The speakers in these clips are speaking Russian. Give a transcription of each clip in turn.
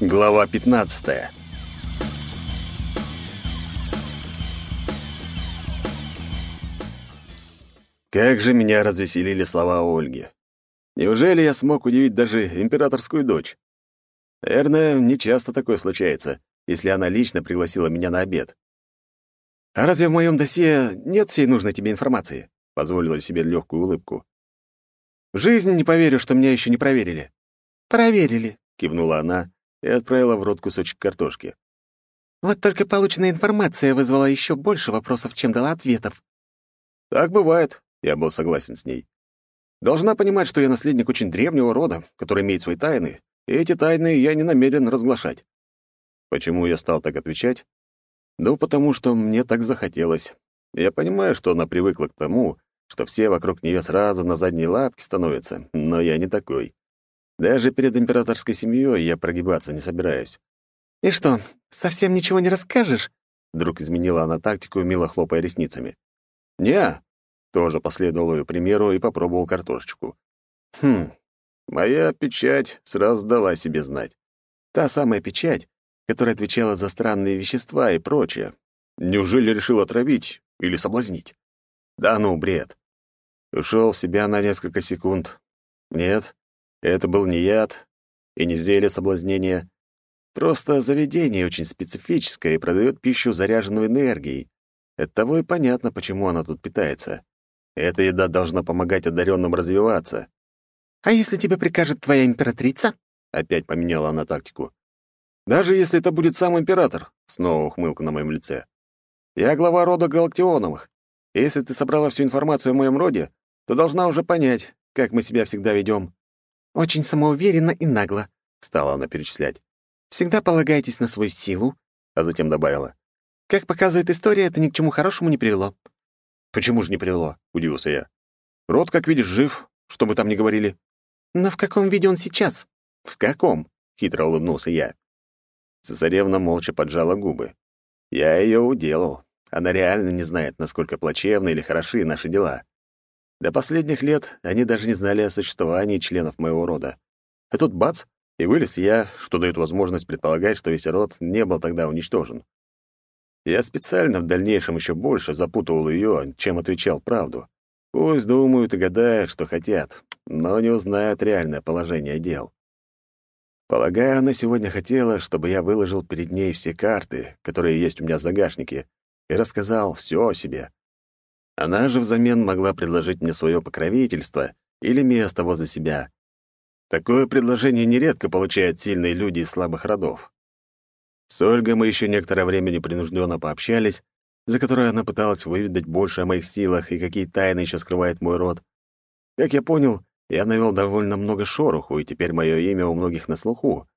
Глава 15. Как же меня развеселили слова Ольги. Неужели я смог удивить даже императорскую дочь? Наверное, не часто такое случается, если она лично пригласила меня на обед. «А разве в моем досье нет всей нужной тебе информации?» — позволила себе легкую улыбку. «В жизни не поверю, что меня еще не проверили». «Проверили», — кивнула она и отправила в рот кусочек картошки. «Вот только полученная информация вызвала еще больше вопросов, чем дала ответов». «Так бывает», — я был согласен с ней. «Должна понимать, что я наследник очень древнего рода, который имеет свои тайны, и эти тайны я не намерен разглашать». Почему я стал так отвечать? Ну, потому что мне так захотелось. Я понимаю, что она привыкла к тому, что все вокруг нее сразу на задние лапки становятся, но я не такой. Даже перед императорской семьей я прогибаться не собираюсь. «И что, совсем ничего не расскажешь?» Вдруг изменила она тактику, мило хлопая ресницами. «Не!» — тоже последовал ее примеру и попробовал картошечку. «Хм, моя печать сразу дала себе знать. Та самая печать, которая отвечала за странные вещества и прочее. Неужели решил отравить или соблазнить? Да ну, бред. Ушел в себя на несколько секунд. Нет, это был не яд и не зелье соблазнения. Просто заведение очень специфическое и продает пищу, заряженную энергией. Оттого и понятно, почему она тут питается. Эта еда должна помогать одаренным развиваться. «А если тебе прикажет твоя императрица?» Опять поменяла она тактику. «Даже если это будет сам император», — снова ухмылка на моем лице. «Я глава рода Галактионовых. Если ты собрала всю информацию о моем роде, то должна уже понять, как мы себя всегда ведем. «Очень самоуверенно и нагло», — стала она перечислять. «Всегда полагайтесь на свою силу», — а затем добавила. «Как показывает история, это ни к чему хорошему не привело». «Почему же не привело?» — удивился я. «Род, как видишь, жив, что бы там ни говорили». «Но в каком виде он сейчас?» «В каком?» — хитро улыбнулся я. Цесаревна молча поджала губы. Я ее уделал. Она реально не знает, насколько плачевны или хороши наши дела. До последних лет они даже не знали о существовании членов моего рода. А тут бац, и вылез я, что дает возможность предполагать, что весь род не был тогда уничтожен. Я специально в дальнейшем еще больше запутывал ее, чем отвечал правду. Пусть думают и гадают, что хотят, но не узнают реальное положение дел. Полагаю, она сегодня хотела, чтобы я выложил перед ней все карты, которые есть у меня в загашнике, и рассказал все о себе. Она же взамен могла предложить мне свое покровительство или место возле себя. Такое предложение нередко получают сильные люди из слабых родов. С Ольгой мы еще некоторое время непринужденно пообщались, за которое она пыталась выведать больше о моих силах и какие тайны еще скрывает мой род. Как я понял, я навел довольно много шороху, и теперь мое имя у многих на слуху.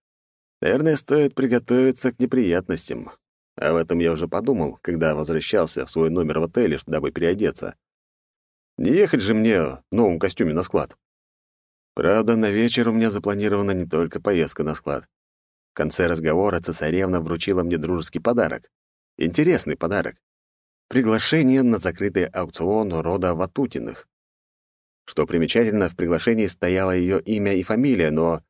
Наверное, стоит приготовиться к неприятностям. В этом я уже подумал, когда возвращался в свой номер в отеле, чтобы переодеться. Не ехать же мне в новом костюме на склад. Правда, на вечер у меня запланирована не только поездка на склад. В конце разговора цесаревна вручила мне дружеский подарок. Интересный подарок. Приглашение на закрытый аукцион рода Ватутиных. Что примечательно, в приглашении стояло ее имя и фамилия, но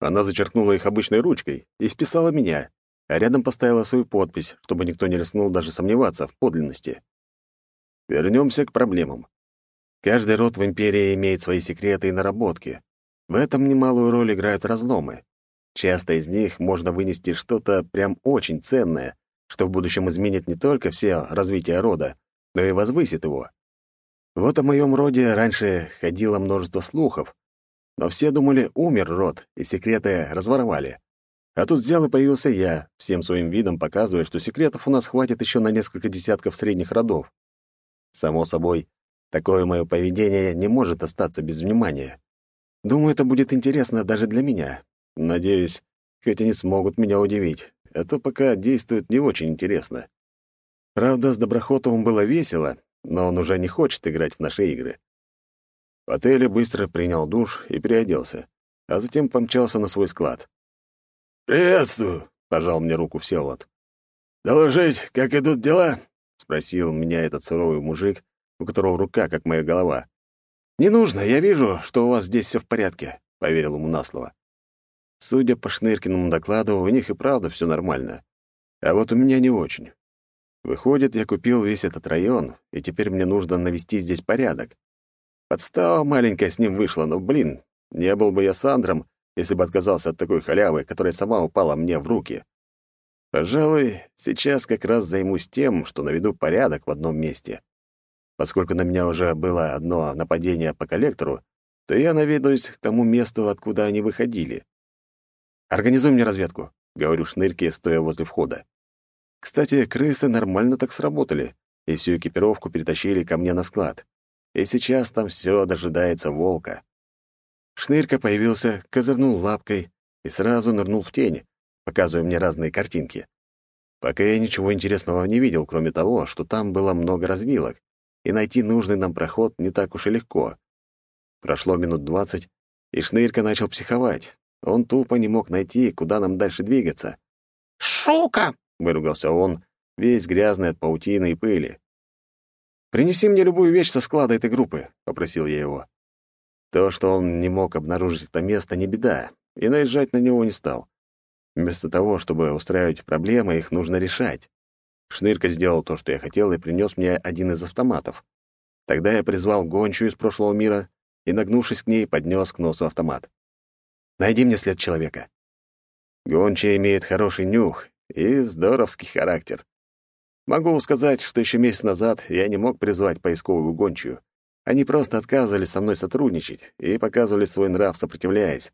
она зачеркнула их обычной ручкой и вписала меня, а рядом поставила свою подпись, чтобы никто не рискнул даже сомневаться в подлинности. Вернемся к проблемам. Каждый род в империи имеет свои секреты и наработки. В этом немалую роль играют разломы. Часто из них можно вынести что-то прям очень ценное, что в будущем изменит не только все развитие рода, но и возвысит его. Вот о моем роде раньше ходило множество слухов, но все думали, умер род, и секреты разворовали. А тут взял и появился я, всем своим видом показывая, что секретов у нас хватит еще на несколько десятков средних родов. Само собой, такое мое поведение не может остаться без внимания. Думаю, это будет интересно даже для меня. Надеюсь, хоть они смогут меня удивить. Это пока действует не очень интересно. Правда, с Доброхотовым было весело, но он уже не хочет играть в наши игры. В отеле быстро принял душ и переоделся, а затем помчался на свой склад. «Приветствую», — пожал мне руку Всеволод. «Доложить, как идут дела?» — спросил меня этот суровый мужик, у которого рука, как моя голова. «Не нужно, я вижу, что у вас здесь все в порядке», — поверил ему на слово. Судя по Шныркиному докладу, у них и правда все нормально. А вот у меня не очень. Выходит, я купил весь этот район, и теперь мне нужно навести здесь порядок. Подстава маленькая с ним вышла, но, блин, не был бы я Сандром, если бы отказался от такой халявы, которая сама упала мне в руки. Пожалуй, сейчас как раз займусь тем, что наведу порядок в одном месте. Поскольку на меня уже было одно нападение по коллектору, то я наведаюсь к тому месту, откуда они выходили. «Организуй мне разведку», — говорю шнырке, стоя возле входа. Кстати, крысы нормально так сработали, и всю экипировку перетащили ко мне на склад. И сейчас там все дожидается волка. Шнырка появился, козырнул лапкой и сразу нырнул в тень, показывая мне разные картинки. Пока я ничего интересного не видел, кроме того, что там было много развилок, и найти нужный нам проход не так уж и легко. Прошло минут двадцать, и Шнырка начал психовать. Он тупо не мог найти, куда нам дальше двигаться. «Шука!» — выругался он, весь грязный от паутины и пыли. «Принеси мне любую вещь со склада этой группы», — попросил я его. То, что он не мог обнаружить это место, не беда, и наезжать на него не стал. Вместо того, чтобы устраивать проблемы, их нужно решать. Шнырка сделал то, что я хотел, и принес мне один из автоматов. Тогда я призвал гончую из прошлого мира и, нагнувшись к ней, поднес к носу автомат. «Найди мне след человека». Гончая имеет хороший нюх и здоровский характер. Могу сказать, что еще месяц назад я не мог призвать поисковую гончую. Они просто отказывались со мной сотрудничать и показывали свой нрав, сопротивляясь.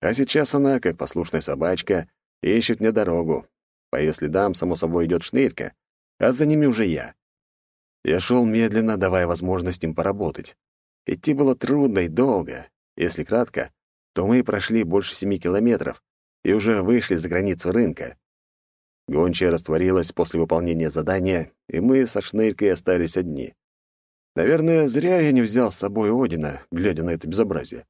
А сейчас она, как послушная собачка, ищет мне дорогу. По ее следам, само собой, идет шнырька, а за ними уже я. Я шел медленно, давая возможность им поработать. Идти было трудно и долго. Если кратко, то мы прошли больше семи километров и уже вышли за границу рынка. Гончая растворилась после выполнения задания, и мы со Шнырькой остались одни. Наверное, зря я не взял с собой Одина, глядя на это безобразие.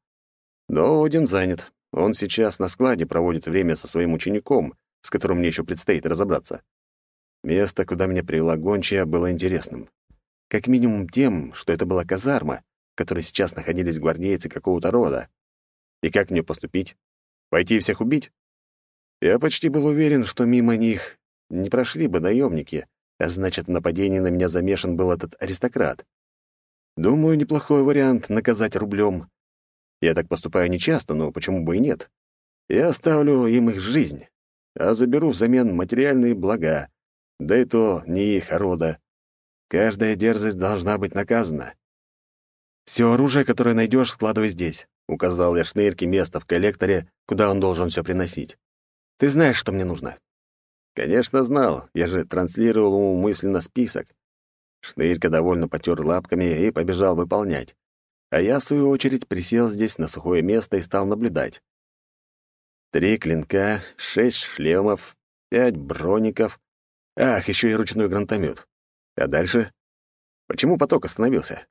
Но Один занят. Он сейчас на складе проводит время со своим учеником, с которым мне еще предстоит разобраться. Место, куда меня привела гончая, было интересным. Как минимум тем, что это была казарма, в которой сейчас находились гвардейцы какого-то рода. И как мне поступить? Пойти и всех убить? Я почти был уверен, что мимо них не прошли бы наемники, а значит, в нападении на меня замешан был этот аристократ. Думаю, неплохой вариант — наказать рублем. Я так поступаю нечасто, но почему бы и нет? Я оставлю им их жизнь, а заберу взамен материальные блага, да и то не их, а рода. Каждая дерзость должна быть наказана. «Все оружие, которое найдешь, складывай здесь», — указал я Шнырке место в коллекторе, куда он должен все приносить. Ты знаешь, что мне нужно?» Конечно, знал. Я же транслировал ему мысленно список. Шнырька довольно потер лапками и побежал выполнять. А я, в свою очередь, присел здесь на сухое место и стал наблюдать. Три клинка, шесть шлемов, пять броников. Ах, еще и ручной гранатомет. А дальше? Почему поток остановился?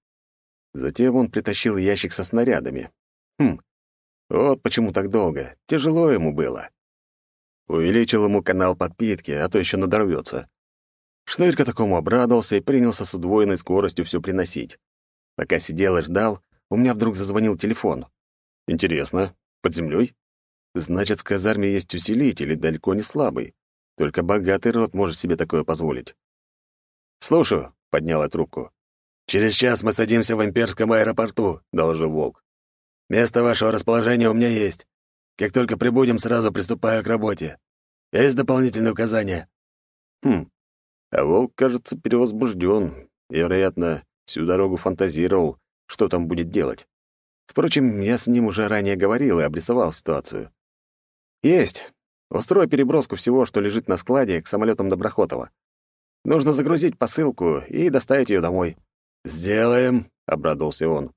Затем он притащил ящик со снарядами. Хм, вот почему так долго. Тяжело ему было. Увеличил ему канал подпитки, а то еще надорвется. Шнырька такому обрадовался и принялся с удвоенной скоростью все приносить. Пока сидел и ждал, у меня вдруг зазвонил телефон. Интересно, под землей? Значит, в казарме есть усилитель, и далеко не слабый. Только богатый род может себе такое позволить. «Слушаю», — поднял я трубку. «Через час мы садимся в имперском аэропорту», — доложил Волк. «Место вашего расположения у меня есть. Как только прибудем, сразу приступаю к работе. Есть дополнительные указания?» «Хм. А волк, кажется, перевозбужден вероятно, всю дорогу фантазировал, что там будет делать. Впрочем, я с ним уже ранее говорил и обрисовал ситуацию. «Есть. Устрой переброску всего, что лежит на складе, к самолетам Доброхотова. Нужно загрузить посылку и доставить ее домой». «Сделаем», — обрадовался он.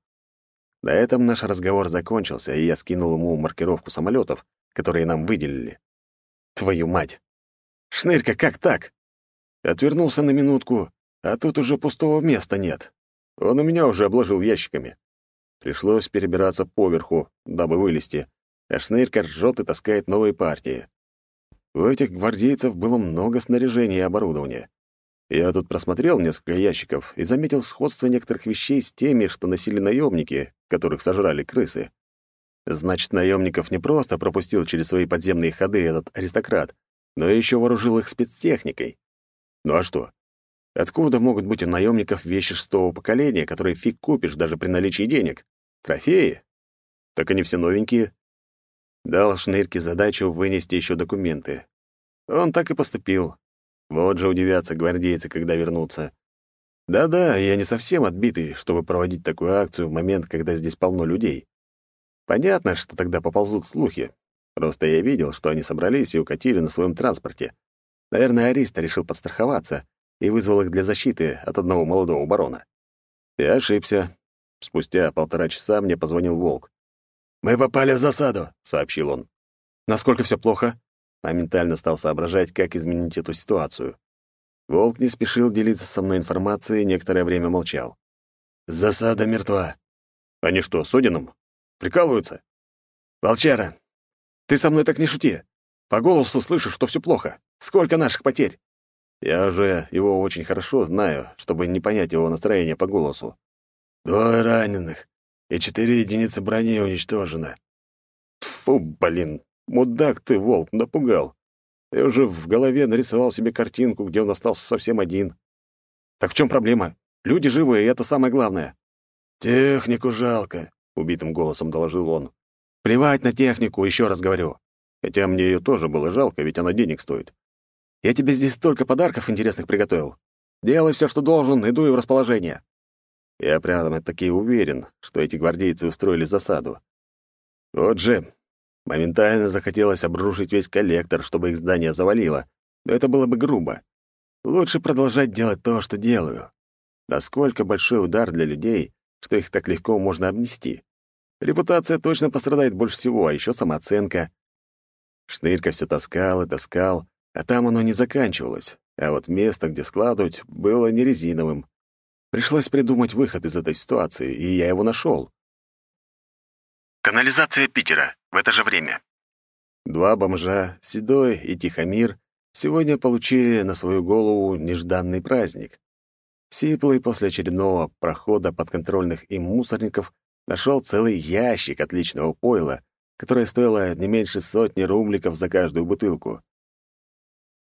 На этом наш разговор закончился, и я скинул ему маркировку самолетов, которые нам выделили. Твою мать! Шнырька, как так? Отвернулся на минутку, а тут уже пустого места нет. Он у меня уже обложил ящиками. Пришлось перебираться поверху, дабы вылезти, а Шнырька ржет и таскает новые партии. У этих гвардейцев было много снаряжения и оборудования. Я тут просмотрел несколько ящиков и заметил сходство некоторых вещей с теми, что носили наемники, которых сожрали крысы. Значит, наемников не просто пропустил через свои подземные ходы этот аристократ, но еще вооружил их спецтехникой. Ну а что? Откуда могут быть у наемников вещи шестого поколения, которые фиг купишь даже при наличии денег? Трофеи? Так они все новенькие. Дал Шнырке задачу вынести еще документы. Он так и поступил. Вот же удивятся гвардейцы, когда вернутся. Да-да, я не совсем отбитый, чтобы проводить такую акцию в момент, когда здесь полно людей. Понятно, что тогда поползут слухи. Просто я видел, что они собрались и укатили на своем транспорте. Наверное, Ариста решил подстраховаться и вызвал их для защиты от одного молодого барона. Я ошибся. Спустя полтора часа мне позвонил Волк. «Мы попали в засаду», — сообщил он. «Насколько все плохо?» Моментально стал соображать, как изменить эту ситуацию. Волк не спешил делиться со мной информацией и некоторое время молчал. «Засада мертва». «Они что, с Одином? Прикалываются?» «Волчара, ты со мной так не шути. По голосу слышу, что все плохо. Сколько наших потерь?» Я уже его очень хорошо знаю, чтобы не понять его настроение по голосу. «Двое раненых и четыре единицы брони уничтожено». Тфу, блин, мудак ты, волк, напугал. Я уже в голове нарисовал себе картинку, где он остался совсем один. Так в чем проблема? Люди живые, и это самое главное. «Технику жалко», — убитым голосом доложил он. «Плевать на технику, еще раз говорю. Хотя мне ее тоже было жалко, ведь она денег стоит. Я тебе здесь столько подарков интересных приготовил. Делай все, что должен, иду и в расположение». Я прямо-таки уверен, что эти гвардейцы устроили засаду. Вот же, моментально захотелось обрушить весь коллектор, чтобы их здание завалило, но это было бы грубо. Лучше продолжать делать то, что делаю. Насколько большой удар для людей, что их так легко можно обнести. Репутация точно пострадает больше всего, а еще самооценка. Шнырька все таскал и таскал, а там оно не заканчивалось, а вот место, где складывать, было не резиновым. Пришлось придумать выход из этой ситуации, и я его нашел. Канализация Питера. В это же время. Два бомжа, Седой и Тихомир, сегодня получили на свою голову нежданный праздник. Сиплый после очередного прохода подконтрольных им мусорников нашел целый ящик отличного пойла, которое стоило не меньше сотни румликов за каждую бутылку.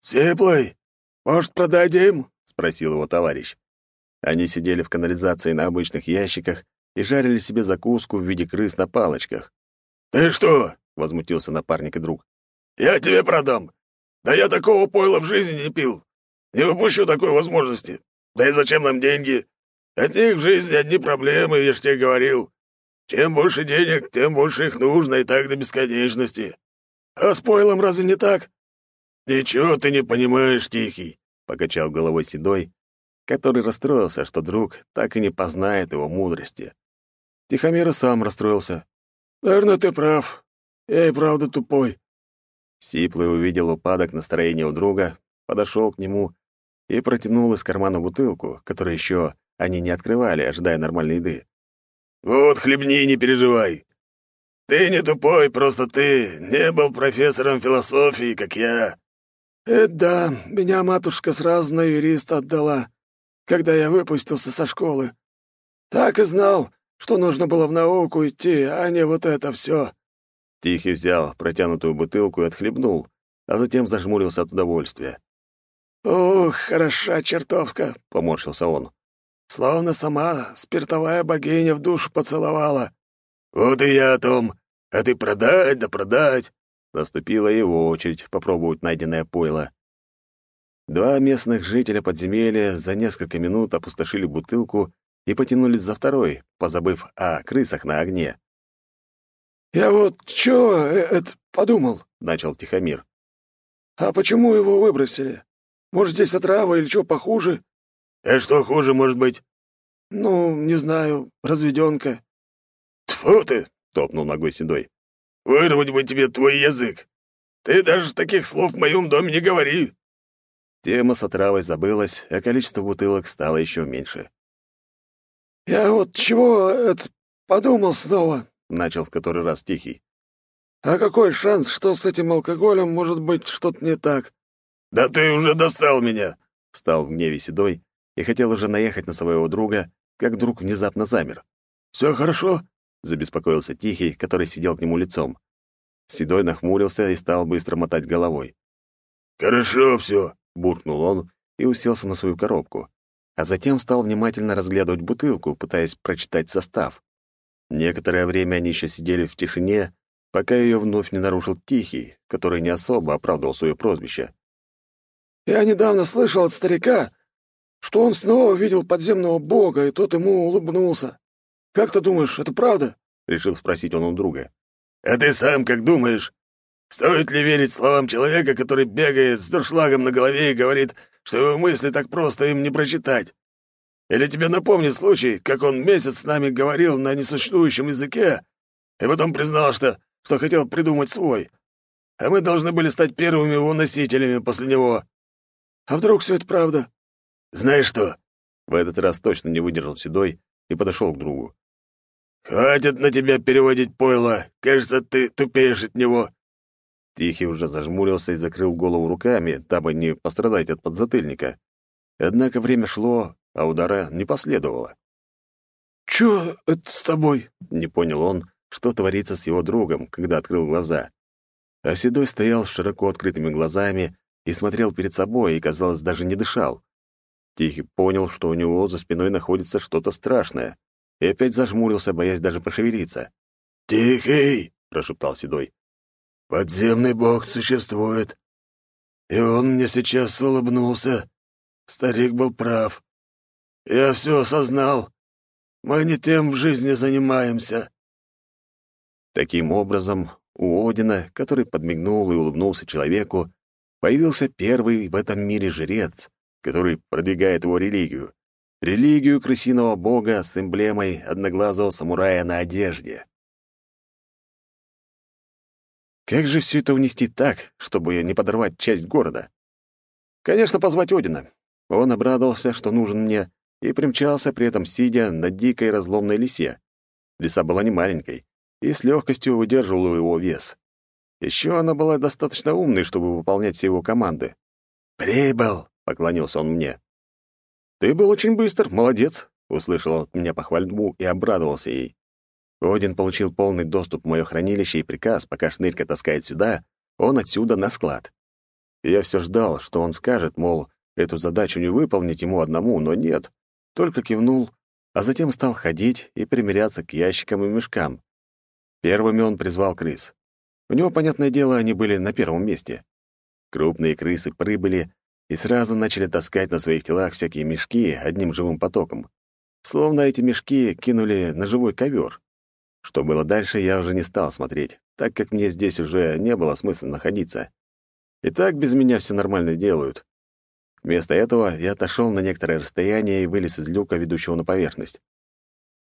«Сиплый, может, продадим?» — спросил его товарищ. Они сидели в канализации на обычных ящиках и жарили себе закуску в виде крыс на палочках. «Ты что?» — возмутился напарник и друг. «Я тебе продам. Да я такого пойла в жизни не пил. Не выпущу такой возможности. Да и зачем нам деньги? От них в жизни одни проблемы, я ж тебе говорил. Чем больше денег, тем больше их нужно, и так до бесконечности. А с пойлом разве не так?» «Ничего ты не понимаешь, Тихий», — покачал головой Седой, который расстроился, что друг так и не познает его мудрости. Тихомир и сам расстроился. «Наверное, ты прав. Я и правда тупой». Сиплый увидел упадок настроения у друга, подошел к нему и протянул из кармана бутылку, которую еще они не открывали, ожидая нормальной еды. «Вот хлебни, не переживай. Ты не тупой, просто ты не был профессором философии, как я». «Это да, меня матушка сразу на юриста отдала когда я выпустился со школы. Так и знал, что нужно было в науку идти, а не вот это все. Тихий взял протянутую бутылку и отхлебнул, а затем зажмурился от удовольствия. «Ух, хороша чертовка!» — поморщился он. «Словно сама спиртовая богиня в душу поцеловала». «Вот и я о том. А ты продать да продать!» Наступила его очередь попробовать найденное пойло. Два местных жителя подземелья за несколько минут опустошили бутылку и потянулись за второй, позабыв о крысах на огне. «Я вот чё э, это подумал», — начал Тихомир. «А почему его выбросили? Может, здесь отрава или что похуже?» «А что хуже может быть?» «Ну, не знаю, разведёнка». «Тьфу ты!» — топнул ногой Седой. «Вырвать бы тебе твой язык! Ты даже таких слов в моем доме не говори!» Тема с отравой забылась, а количество бутылок стало еще меньше. «Я вот чего это подумал снова», — начал в который раз Тихий. «А какой шанс, что с этим алкоголем может быть что-то не так?» «Да ты уже достал меня!» — встал в гневе Седой и хотел уже наехать на своего друга, как вдруг внезапно замер. «Все хорошо?» — забеспокоился Тихий, который сидел к нему лицом. Седой нахмурился и стал быстро мотать головой. «Хорошо все», — буркнул он и уселся на свою коробку, а затем стал внимательно разглядывать бутылку, пытаясь прочитать состав. Некоторое время они еще сидели в тишине, пока ее вновь не нарушил Тихий, который не особо оправдывал свое прозвище. «Я недавно слышал от старика, что он снова видел подземного бога, и тот ему улыбнулся. Как ты думаешь, это правда?» — решил спросить он у друга. «А ты сам как думаешь? Стоит ли верить словам человека, который бегает с дуршлагом на голове и говорит, что его мысли так просто им не прочитать? Или тебе напомнит случай, как он месяц с нами говорил на несуществующем языке, и потом признал, что, что хотел придумать свой, а мы должны были стать первыми его носителями после него? А вдруг все это правда? Знаешь что?» В этот раз точно не выдержал Седой и подошел к другу. «Хватит на тебя переводить пойло. Кажется, ты тупеешь от него». Тихий уже зажмурился и закрыл голову руками, дабы не пострадать от подзатыльника. Однако время шло, а удара не последовало. «Чё это с тобой?» — не понял он, что творится с его другом, когда открыл глаза. А Седой стоял с широко открытыми глазами и смотрел перед собой и, казалось, даже не дышал. Тихий понял, что у него за спиной находится что-то страшное и опять зажмурился, боясь даже пошевелиться. «Тихий!» — прошептал Седой. «Подземный бог существует, и он мне сейчас улыбнулся. Старик был прав. Я все осознал. Мы не тем в жизни занимаемся». Таким образом, у Одина, который подмигнул и улыбнулся человеку, появился первый в этом мире жрец, который продвигает его религию религию крысиного бога с эмблемой одноглазого самурая на одежде. Как же все это унести так, чтобы не подорвать часть города? Конечно, позвать Одина. Он обрадовался, что нужен мне, и примчался при этом сидя на дикой разломной лисе. Лиса была не маленькой и с легкостью выдерживала его вес. Еще она была достаточно умной, чтобы выполнять все его команды. «Прибыл!» — поклонился он мне. «Ты был очень быстр, молодец», — услышал от меня похвальбу и обрадовался ей. Один получил полный доступ в мое хранилище и приказ, пока шнырька таскает сюда, он отсюда на склад. я все ждал, что он скажет, мол, эту задачу не выполнить ему одному, но нет. Только кивнул, а затем стал ходить и примиряться к ящикам и мешкам. Первыми он призвал крыс. У него, понятное дело, они были на первом месте. Крупные крысы прибыли и сразу начали таскать на своих телах всякие мешки одним живым потоком. Словно эти мешки кинули на живой ковер. Что было дальше, я уже не стал смотреть, так как мне здесь уже не было смысла находиться. И так без меня все нормально делают. Вместо этого я отошел на некоторое расстояние и вылез из люка, ведущего на поверхность.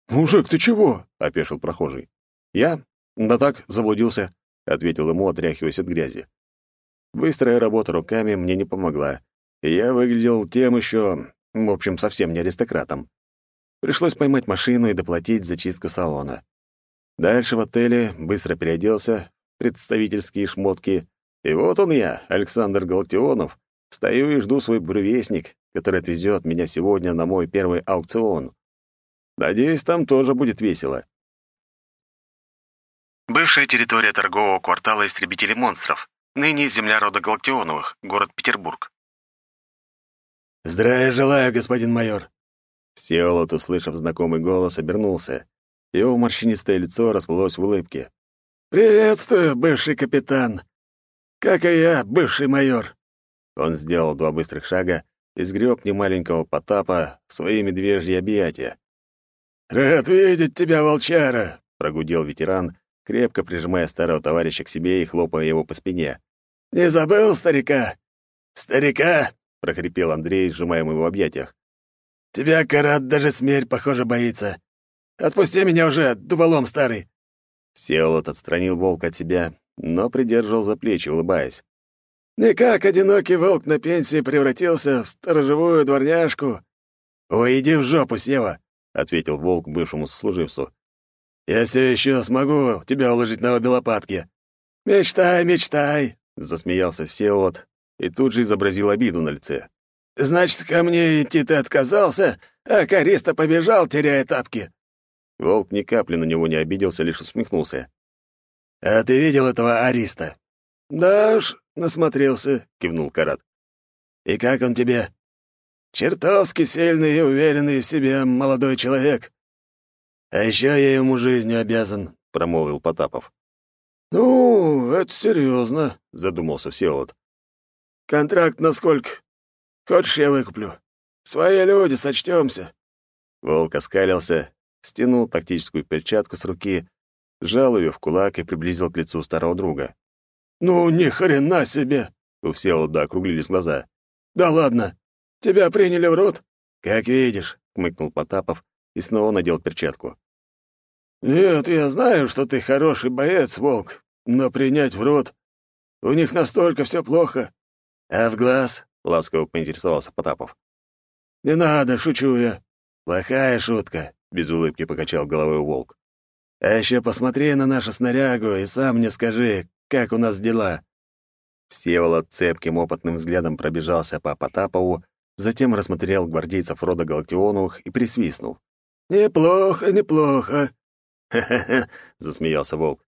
«Мужик, ты чего?» — опешил прохожий. «Я? Да так, заблудился», — ответил ему, отряхиваясь от грязи. Быстрая работа руками мне не помогла, я выглядел тем еще, в общем, совсем не аристократом. Пришлось поймать машину и доплатить за чистку салона. Дальше в отеле быстро переоделся, представительские шмотки, и вот он я, Александр Галактионов, стою и жду свой буревестник, который отвезет меня сегодня на мой первый аукцион. Надеюсь, там тоже будет весело. Бывшая территория торгового квартала истребителей монстров. Ныне земля рода Галактионовых, город Петербург. «Здравия желаю, господин майор!» Всеволод, услышав знакомый голос, обернулся. Его морщинистое лицо расплылось в улыбке. «Приветствую, бывший капитан! Как и я, бывший майор!» Он сделал два быстрых шага и сгреб немаленького Потапа в свои медвежьи объятия. «Рад видеть тебя, волчара!» — прогудел ветеран, крепко прижимая старого товарища к себе и хлопая его по спине. «Не забыл старика? Старика, — прохрипел Андрей, сжимая его в объятиях. «Тебя, Карат, даже смерть, похоже, боится. Отпусти меня уже, дуболом старый!» Сеолот отстранил волка от себя, но придерживал за плечи, улыбаясь. «Никак одинокий волк на пенсии превратился в сторожевую дворняжку». «Ой, иди в жопу, Сева!» — ответил волк бывшему служивцу. «Я все еще смогу тебя уложить на обе лопатки». «Мечтай, мечтай!» — засмеялся Всеволод, и тут же изобразил обиду на лице. «Значит, ко мне идти ты отказался, а Користа побежал, теряя тапки?» Волк ни капли на него не обиделся, лишь усмехнулся. «А ты видел этого Ариста?» «Да уж, насмотрелся», — кивнул Карат. «И как он тебе?» «Чертовски сильный и уверенный в себе молодой человек. А еще я ему жизнью обязан», — промолвил Потапов. «Ну, это серьезно, задумался Всеволод. «Контракт на сколько? Хочешь, я выкуплю? Свои люди, сочтемся. Волк оскалился, стянул тактическую перчатку с руки, сжал ее в кулак и приблизил к лицу старого друга. «Ну, ни хрена себе!» — у Всеволода округлились глаза. «Да ладно! Тебя приняли в рот?» «Как видишь», — хмыкнул Потапов и снова надел перчатку. «Нет, я знаю, что ты хороший боец, Волк, но принять в рот... У них настолько все плохо. А в глаз?» — ласково поинтересовался Потапов. «Не надо, шучу я. Плохая шутка», — без улыбки покачал головой Волк. «А еще посмотри на нашу снарягу и сам мне скажи, как у нас дела». Всеволод цепким опытным взглядом пробежался по Потапову, затем рассмотрел гвардейцев рода Галактионовых и присвистнул. «Неплохо, неплохо. «Ха-ха-ха», — засмеялся Волк.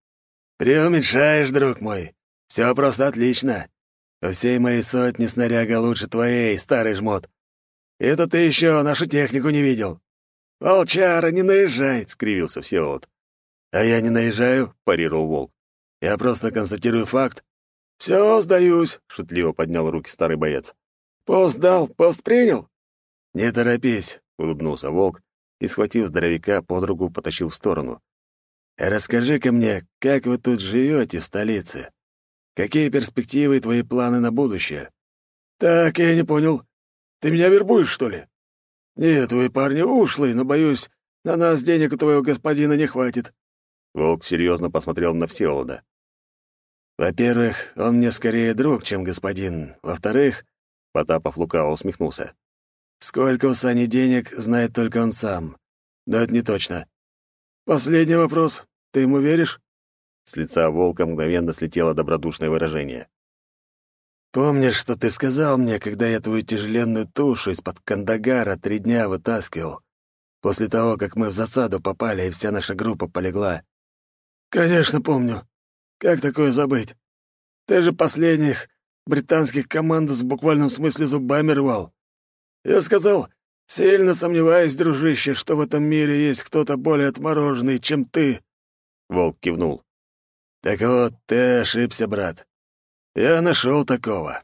«Преуменьшаешь, друг мой. Все просто отлично. Всей моей сотни снаряга лучше твоей, старый жмот. Это ты еще нашу технику не видел». «Волчара, не наезжай!» — скривился Всеволод. «А я не наезжаю», — парировал Волк. «Я просто констатирую факт». «Все, сдаюсь», — шутливо поднял руки старый боец. «Пост дал, пост принял?» «Не торопись», — улыбнулся Волк и, схватив здоровяка под руку, потащил в сторону. Расскажи-ка мне, как вы тут живете в столице? Какие перспективы и твои планы на будущее? Так, я не понял. Ты меня вербуешь, что ли? Нет, вы парни ушлые, но, боюсь, на нас денег у твоего господина не хватит. Волк серьезно посмотрел на Всеволода. Во-первых, он мне скорее друг, чем господин. Во-вторых, Потапов лукаво усмехнулся. Сколько у Сани денег, знает только он сам. Но это не точно. Последний вопрос. Ты ему веришь?» С лица волка мгновенно слетело добродушное выражение. «Помнишь, что ты сказал мне, когда я твою тяжеленную тушу из-под Кандагара три дня вытаскивал, после того, как мы в засаду попали, и вся наша группа полегла?» «Конечно, помню. Как такое забыть? Ты же последних британских командос в буквальном смысле зубами рвал. Я сказал, сильно сомневаюсь, дружище, что в этом мире есть кто-то более отмороженный, чем ты. Волк кивнул. «Так вот, ты ошибся, брат. Я нашел такого.